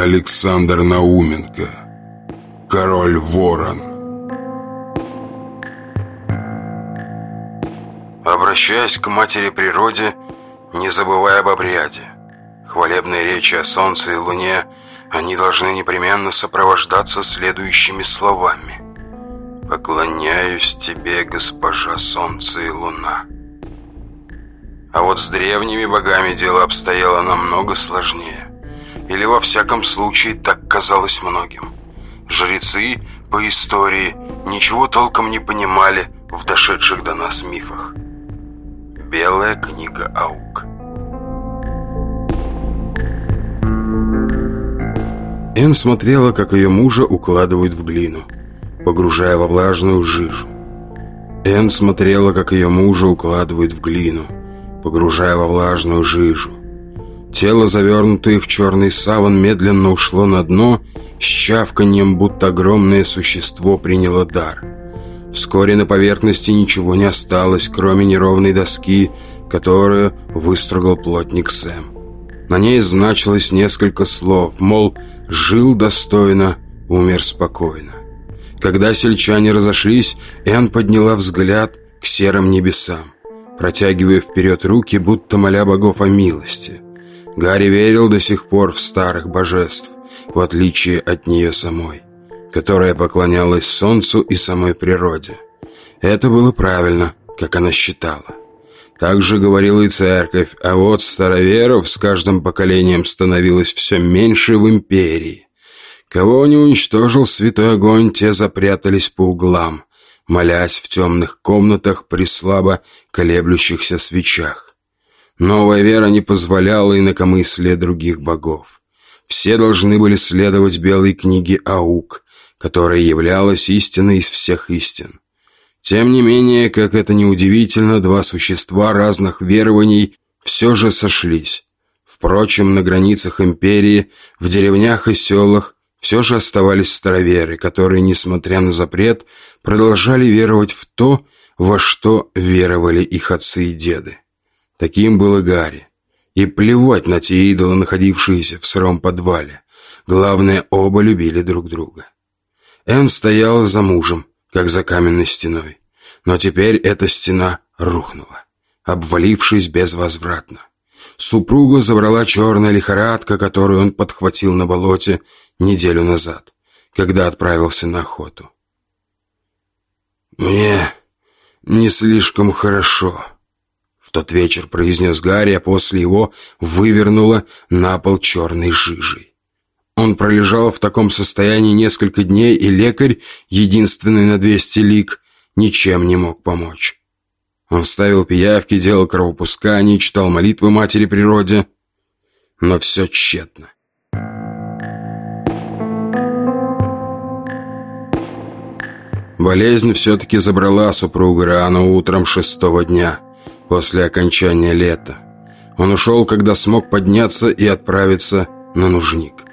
Александр Науменко, король ворон. Обращаясь к матери природе, не забывая об обряде. Хвалебные речи о солнце и луне, они должны непременно сопровождаться следующими словами. «Поклоняюсь тебе, госпожа солнце и луна». А вот с древними богами дело обстояло намного сложнее. Или во всяком случае так казалось многим. Жрецы, по истории, ничего толком не понимали в дошедших до нас мифах. Белая книга Аук. Эн смотрела, как ее мужа укладывают в глину, погружая во влажную жижу. Эн смотрела, как ее мужа укладывают в глину, погружая во влажную жижу. Тело, завернутое в черный саван, медленно ушло на дно, с чавканьем, будто огромное существо приняло дар – Вскоре на поверхности ничего не осталось, кроме неровной доски, которую выстрогал плотник Сэм. На ней значилось несколько слов, мол, жил достойно, умер спокойно. Когда сельчане разошлись, Энн подняла взгляд к серым небесам, протягивая вперед руки, будто моля богов о милости. Гарри верил до сих пор в старых божеств, в отличие от нее самой которая поклонялась солнцу и самой природе. Это было правильно, как она считала. Так же говорила и церковь, а вот староверов с каждым поколением становилось все меньше в империи. Кого не уничтожил святой огонь, те запрятались по углам, молясь в темных комнатах при слабо колеблющихся свечах. Новая вера не позволяла инакомыслия других богов. Все должны были следовать белой книге Аук, которая являлась истиной из всех истин. Тем не менее, как это ни удивительно, два существа разных верований все же сошлись. Впрочем, на границах империи, в деревнях и селах все же оставались староверы, которые, несмотря на запрет, продолжали веровать в то, во что веровали их отцы и деды. Таким был и Гарри. И плевать на те идолы, находившиеся в сыром подвале. Главное, оба любили друг друга. Энн стояла за мужем, как за каменной стеной. Но теперь эта стена рухнула, обвалившись безвозвратно. Супругу забрала черная лихорадка, которую он подхватил на болоте неделю назад, когда отправился на охоту. «Мне не слишком хорошо», — в тот вечер произнес Гарри, а после его вывернуло на пол черной жижей. Он пролежал в таком состоянии несколько дней, и лекарь, единственный на 200 лик, ничем не мог помочь. Он ставил пиявки, делал кровопускание, читал молитвы матери природе, но все тщетно. Болезнь все-таки забрала супруга рано утром шестого дня, после окончания лета. Он ушел, когда смог подняться и отправиться на нужник.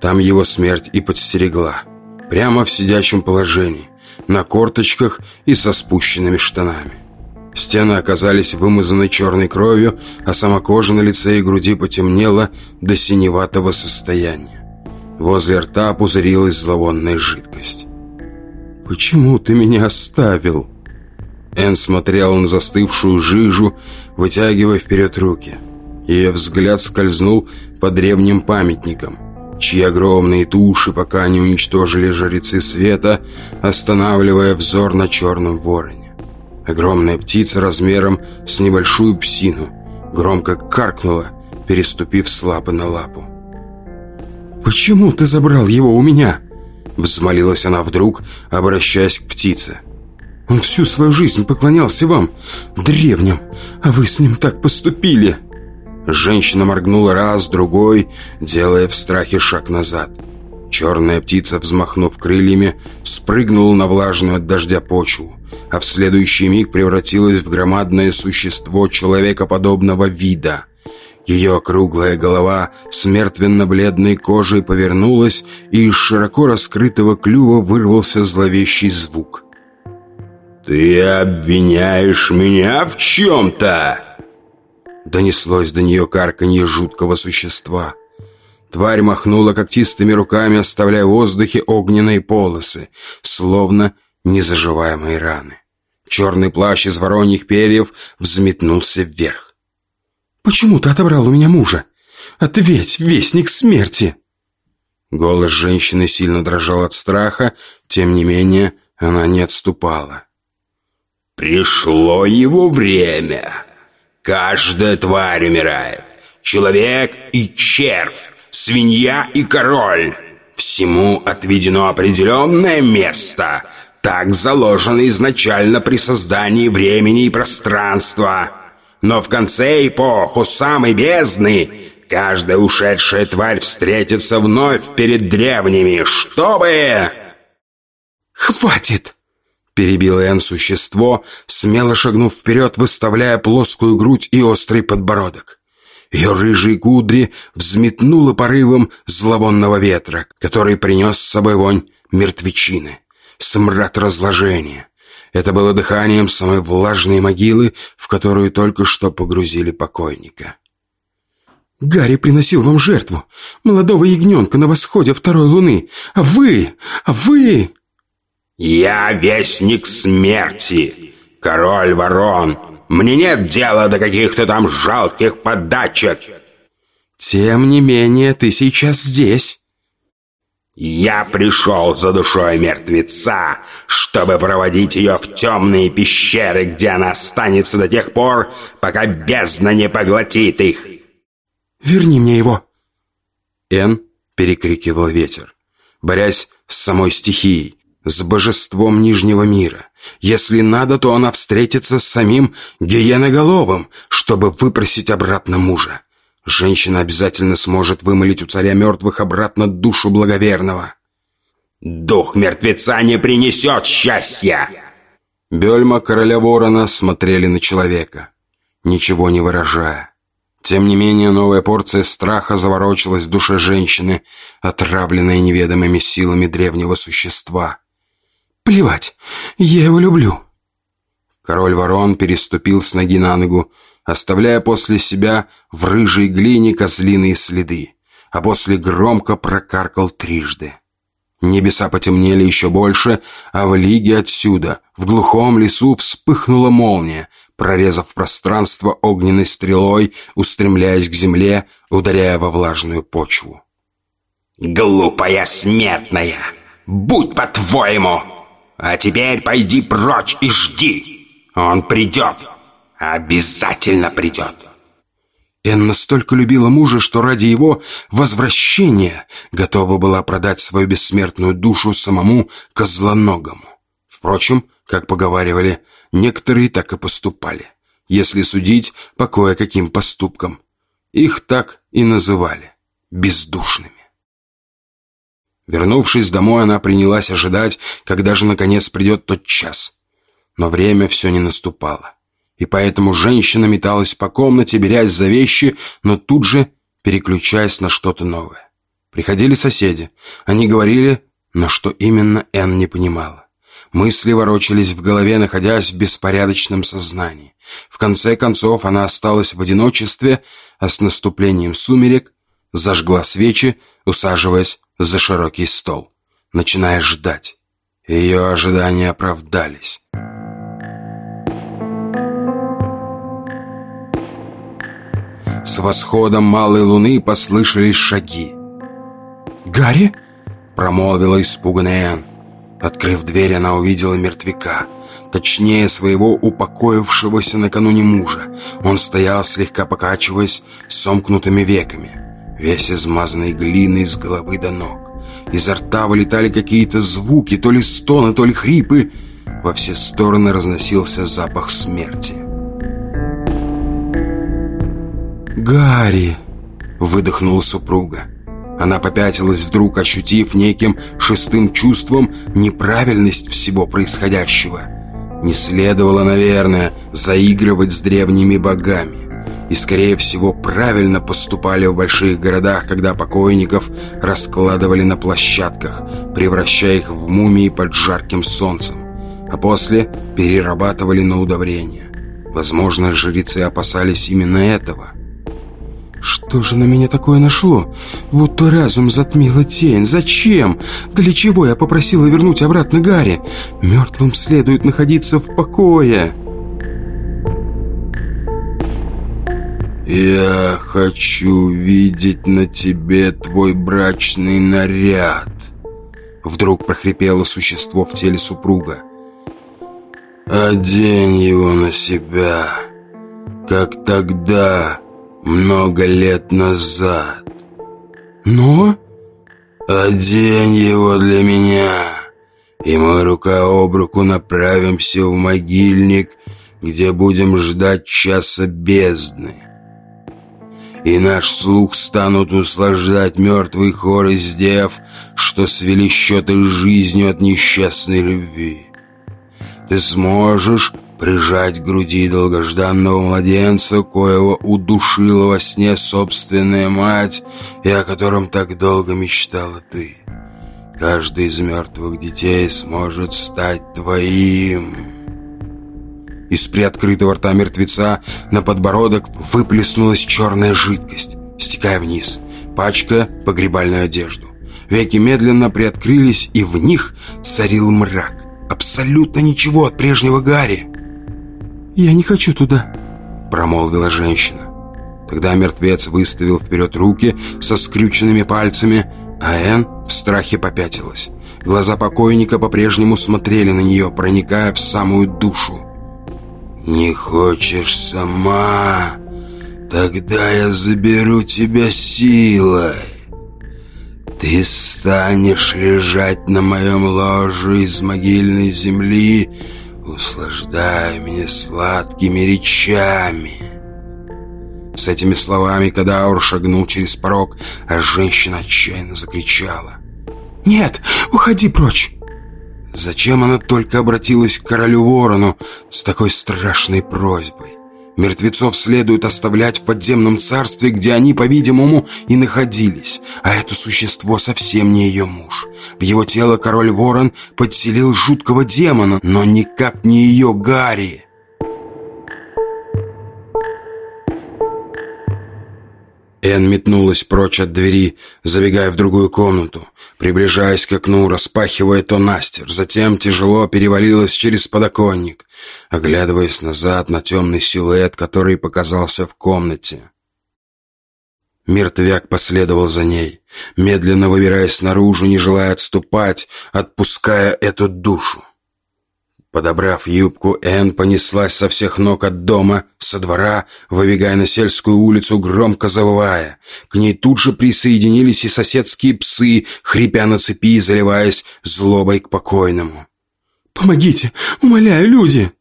Там его смерть и подстерегла. Прямо в сидячем положении, на корточках и со спущенными штанами. Стены оказались вымазаны черной кровью, а сама кожа на лице и груди потемнела до синеватого состояния. Возле рта пузырилась зловонная жидкость. «Почему ты меня оставил?» Энн смотрела на застывшую жижу, вытягивая вперед руки. Ее взгляд скользнул по древним памятникам, чьи огромные туши пока не уничтожили жрецы света, останавливая взор на черном вороне. Огромная птица размером с небольшую псину громко каркнула, переступив с лапы на лапу. «Почему ты забрал его у меня?» Взмолилась она вдруг, обращаясь к птице. «Он всю свою жизнь поклонялся вам, древним, а вы с ним так поступили!» Женщина моргнула раз, другой, делая в страхе шаг назад. Черная птица, взмахнув крыльями, спрыгнула на влажную от дождя почву, а в следующий миг превратилась в громадное существо человекоподобного вида. Ее округлая голова с мертвенно-бледной кожей повернулась, и из широко раскрытого клюва вырвался зловещий звук. «Ты обвиняешь меня в чем-то?» Донеслось до нее карканье жуткого существа. Тварь махнула когтистыми руками, оставляя в воздухе огненные полосы, словно незаживаемые раны. Черный плащ из вороньих перьев взметнулся вверх. «Почему ты отобрал у меня мужа? Ответь, вестник смерти!» Голос женщины сильно дрожал от страха, тем не менее она не отступала. «Пришло его время. Каждая тварь умирает. Человек и червь, свинья и король. Всему отведено определенное место. Так заложено изначально при создании времени и пространства. Но в конце эпох у самой бездны каждая ушедшая тварь встретится вновь перед древними, чтобы...» «Хватит!» — перебил Энн существо, смело шагнув вперед, выставляя плоскую грудь и острый подбородок. Ее рыжие кудри взметнуло порывом зловонного ветра, который принес с собой вонь мертвечины, смрад разложения. Это было дыханием самой влажной могилы, в которую только что погрузили покойника. Гарри приносил вам жертву, молодого ягненка на восходе второй луны. А вы, а вы...» «Я вестник смерти, король ворон. Мне нет дела до каких-то там жалких подачек». «Тем не менее, ты сейчас здесь». «Я пришел за душой мертвеца, чтобы проводить ее в темные пещеры, где она останется до тех пор, пока бездна не поглотит их». Верни мне его!» Эн перекрикивал ветер, борясь с самой стихией, с божеством Нижнего мира. Если надо, то она встретится с самим Гиеноголовым, чтобы выпросить обратно мужа. Женщина обязательно сможет вымолить у царя мертвых обратно душу благоверного. «Дух мертвеца не принесет счастья!» Бельма короля ворона смотрели на человека, ничего не выражая. Тем не менее, новая порция страха заворочилась в душе женщины, отравленной неведомыми силами древнего существа. «Плевать, я его люблю!» Король ворон переступил с ноги на ногу, оставляя после себя в рыжей глине козлиные следы, а после громко прокаркал трижды. Небеса потемнели еще больше, а в лиге отсюда, в глухом лесу, вспыхнула молния, прорезав пространство огненной стрелой, устремляясь к земле, ударяя во влажную почву. «Глупая смертная! Будь по-твоему! А теперь пойди прочь и жди! Он придет! Обязательно придет!» Эн настолько любила мужа, что ради его возвращения готова была продать свою бессмертную душу самому козлоногому. Впрочем, как поговаривали, некоторые так и поступали, если судить по кое-каким поступкам. Их так и называли – бездушными. Вернувшись домой, она принялась ожидать, когда же наконец придет тот час. Но время все не наступало и поэтому женщина металась по комнате, берясь за вещи, но тут же переключаясь на что-то новое. Приходили соседи. Они говорили, но что именно Энн не понимала. Мысли ворочались в голове, находясь в беспорядочном сознании. В конце концов она осталась в одиночестве, а с наступлением сумерек зажгла свечи, усаживаясь за широкий стол, начиная ждать. Ее ожидания оправдались. С восходом малой луны послышались шаги. «Гарри?» — промолвила испуганная Энн. Открыв дверь, она увидела мертвяка. Точнее, своего упокоившегося накануне мужа. Он стоял, слегка покачиваясь, сомкнутыми веками. Весь измазанный глиной с головы до ног. Изо рта вылетали какие-то звуки, то ли стоны, то ли хрипы. Во все стороны разносился запах смерти. «Гарри!» — выдохнула супруга. Она попятилась, вдруг ощутив неким шестым чувством неправильность всего происходящего. Не следовало, наверное, заигрывать с древними богами. И, скорее всего, правильно поступали в больших городах, когда покойников раскладывали на площадках, превращая их в мумии под жарким солнцем, а после перерабатывали на удобрения. Возможно, жрецы опасались именно этого – Что же на меня такое нашло? Будто разум затмила тень. Зачем? Для чего я попросила вернуть обратно Гарри? Мертвым следует находиться в покое. «Я хочу видеть на тебе твой брачный наряд», Вдруг прохрипело существо в теле супруга. «Одень его на себя, как тогда, много лет назад». «Но?» «Одень его для меня, и мы рука об руку направимся в могильник, где будем ждать часа бездны» и наш слух станут услаждать мертвый хор из дев, что свели счеты с жизнью от несчастной любви. Ты сможешь прижать к груди долгожданного младенца, коего удушила во сне собственная мать, и о котором так долго мечтала ты. Каждый из мертвых детей сможет стать твоим». Из приоткрытого рта мертвеца на подбородок выплеснулась черная жидкость, стекая вниз, пачкая погребальную одежду. Веки медленно приоткрылись, и в них царил мрак. Абсолютно ничего от прежнего Гарри. «Я не хочу туда», — промолвила женщина. Тогда мертвец выставил вперед руки со скрюченными пальцами, а Энн в страхе попятилась. Глаза покойника по-прежнему смотрели на нее, проникая в самую душу. «Не хочешь сама? Тогда я заберу тебя силой. Ты станешь лежать на моем ложе из могильной земли, услаждая меня сладкими речами». С этими словами Кадаур шагнул через порог, а женщина отчаянно закричала. «Нет, уходи прочь! Зачем она только обратилась к королю Ворону с такой страшной просьбой? Мертвецов следует оставлять в подземном царстве, где они, по-видимому, и находились, а это существо совсем не ее муж. В его тело король Ворон подселил жуткого демона, но никак не ее Гарри. Эн метнулась прочь от двери, забегая в другую комнату, приближаясь к окну, распахивая то настер, затем тяжело перевалилась через подоконник, оглядываясь назад на темный силуэт, который показался в комнате. Мертвяк последовал за ней, медленно выбираясь наружу, не желая отступать, отпуская эту душу. Подобрав юбку, Энн понеслась со всех ног от дома, со двора, выбегая на сельскую улицу, громко завывая. К ней тут же присоединились и соседские псы, хрипя на цепи и заливаясь злобой к покойному. «Помогите! Умоляю, люди!»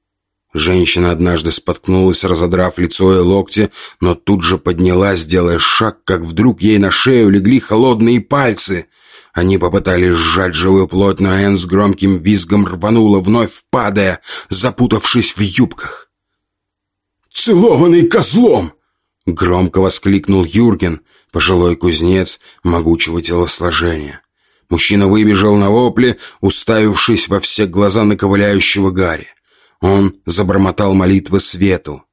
Женщина однажды споткнулась, разодрав лицо и локти, но тут же поднялась, делая шаг, как вдруг ей на шею легли холодные пальцы — они попытались сжать живую плоть, но Энн с громким визгом рванула, вновь падая, запутавшись в юбках. «Целованный козлом!» — громко воскликнул Юрген, пожилой кузнец могучего телосложения. Мужчина выбежал на вопли, уставившись во все глаза на ковыляющего Гарри. Он забормотал молитвы свету,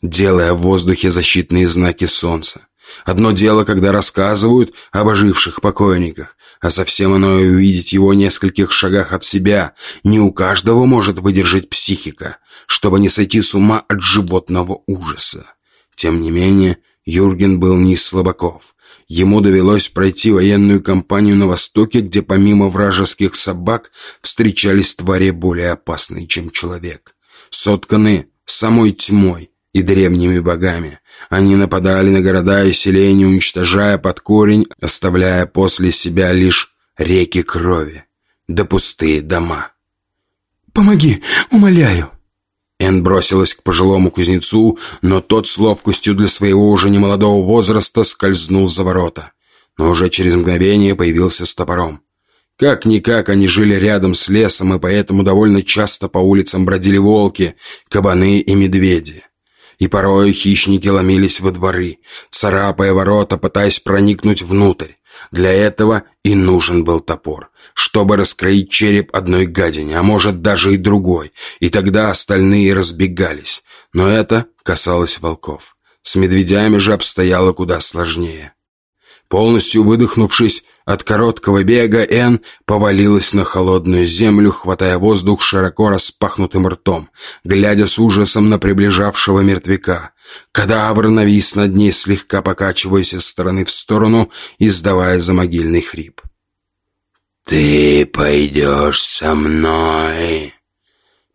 делая в воздухе защитные знаки солнца. Одно дело, когда рассказывают об оживших покойниках, а совсем иное увидеть его в нескольких шагах от себя. Не у каждого может выдержать психика, чтобы не сойти с ума от животного ужаса. Тем не менее, Юрген был не из слабаков. Ему довелось пройти военную кампанию на Востоке, где помимо вражеских собак встречались твари более опасные, чем человек. Сотканы самой тьмой, и древними богами. Они нападали на города и селения, уничтожая под корень, оставляя после себя лишь реки крови, да пустые дома. «Помоги, умоляю!» Эн бросилась к пожилому кузнецу, но тот с ловкостью для своего уже немолодого возраста скользнул за ворота. Но уже через мгновение появился с топором. Как-никак они жили рядом с лесом, и поэтому довольно часто по улицам бродили волки, кабаны и медведи и порой хищники ломились во дворы, царапая ворота, пытаясь проникнуть внутрь. Для этого и нужен был топор, чтобы раскроить череп одной гадине, а может даже и другой, и тогда остальные разбегались. Но это касалось волков. С медведями же обстояло куда сложнее. Полностью выдохнувшись от короткого бега, Энн повалилась на холодную землю, хватая воздух широко распахнутым ртом, глядя с ужасом на приближавшего мертвяка. Кадавр навис над ней, слегка покачиваясь из стороны в сторону, издавая замогильный хрип. «Ты пойдешь со мной?»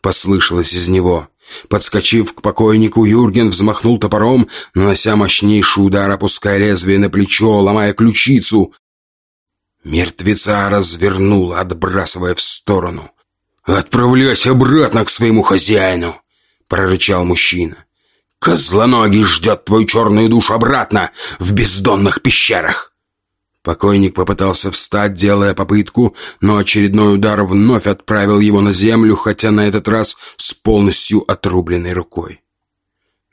Послышалось из него. Подскочив к покойнику, Юрген взмахнул топором, нанося мощнейший удар, опуская лезвие на плечо, ломая ключицу. Мертвеца развернуло, отбрасывая в сторону. «Отправляйся обратно к своему хозяину!» — прорычал мужчина. «Козлоногий ждет твою черную душу обратно в бездонных пещерах!» Покойник попытался встать, делая попытку, но очередной удар вновь отправил его на землю, хотя на этот раз с полностью отрубленной рукой.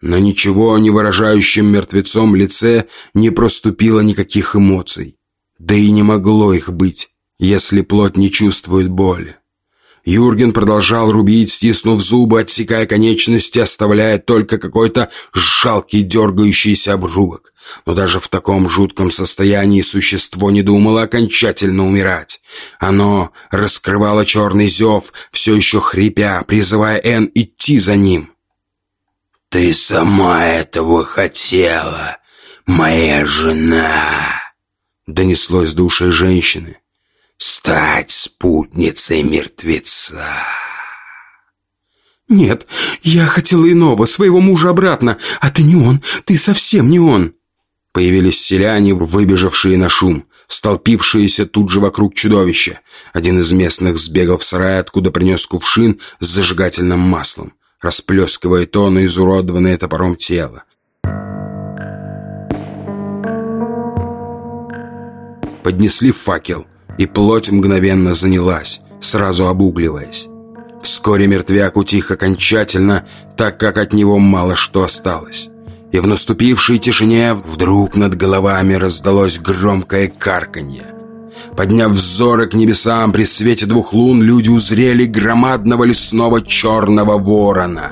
На ничего не выражающем мертвецом лице не проступило никаких эмоций. Да и не могло их быть, если плоть не чувствует боли. Юрген продолжал рубить, стиснув зубы, отсекая конечности, оставляя только какой-то жалкий дергающийся обрубок. Но даже в таком жутком состоянии существо не думало окончательно умирать. Оно раскрывало черный зев, все еще хрипя, призывая Эн идти за ним. «Ты сама этого хотела, моя жена!» Донеслось до женщины. «Стать спутницей мертвеца!» «Нет, я хотела иного, своего мужа обратно, а ты не он, ты совсем не он!» Появились селяне, выбежавшие на шум, столпившиеся тут же вокруг чудовища. Один из местных сбегал в сарай, откуда принес кувшин с зажигательным маслом, расплескивая то на изуродованное топором тело. Поднесли факел, и плоть мгновенно занялась, сразу обугливаясь. Вскоре мертвяк утих окончательно, так как от него мало что осталось и в наступившей тишине вдруг над головами раздалось громкое карканье. Подняв взоры к небесам при свете двух лун, люди узрели громадного лесного черного ворона.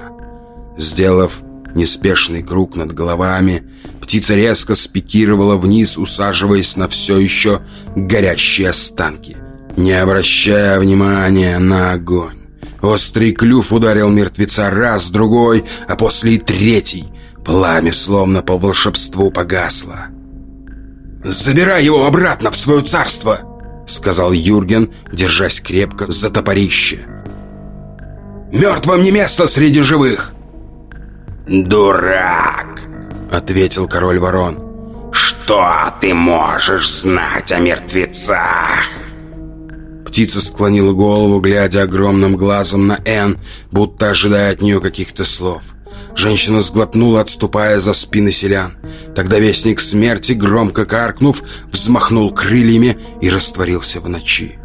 Сделав неспешный круг над головами, птица резко спикировала вниз, усаживаясь на все еще горящие останки, не обращая внимания на огонь. Острый клюв ударил мертвеца раз, другой, а после и третий, Пламя словно по волшебству погасло. «Забирай его обратно в свое царство!» Сказал Юрген, держась крепко за топорище. «Мертвым не место среди живых!» «Дурак!» Ответил король ворон. «Что ты можешь знать о мертвецах?» Птица склонила голову, глядя огромным глазом на Энн, будто ожидая от нее каких-то слов. Женщина сглотнула, отступая за спины селян. Тогда вестник смерти, громко каркнув, взмахнул крыльями и растворился в ночи.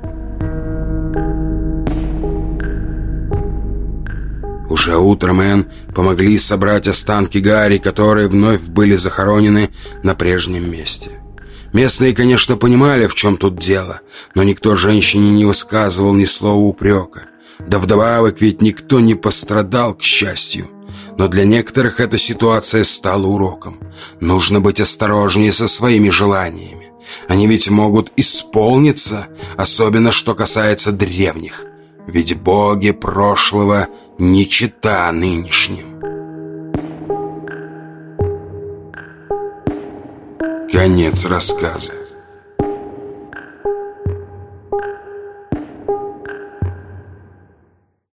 Уже утром Энн помогли собрать останки Гарри, которые вновь были захоронены на прежнем месте. Местные, конечно, понимали, в чем тут дело, но никто женщине не высказывал ни слова упрека. Да вдобавок ведь никто не пострадал, к счастью но для некоторых эта ситуация стала уроком. Нужно быть осторожнее со своими желаниями. Они ведь могут исполниться, особенно что касается древних. Ведь боги прошлого не чита нынешним. Конец рассказа.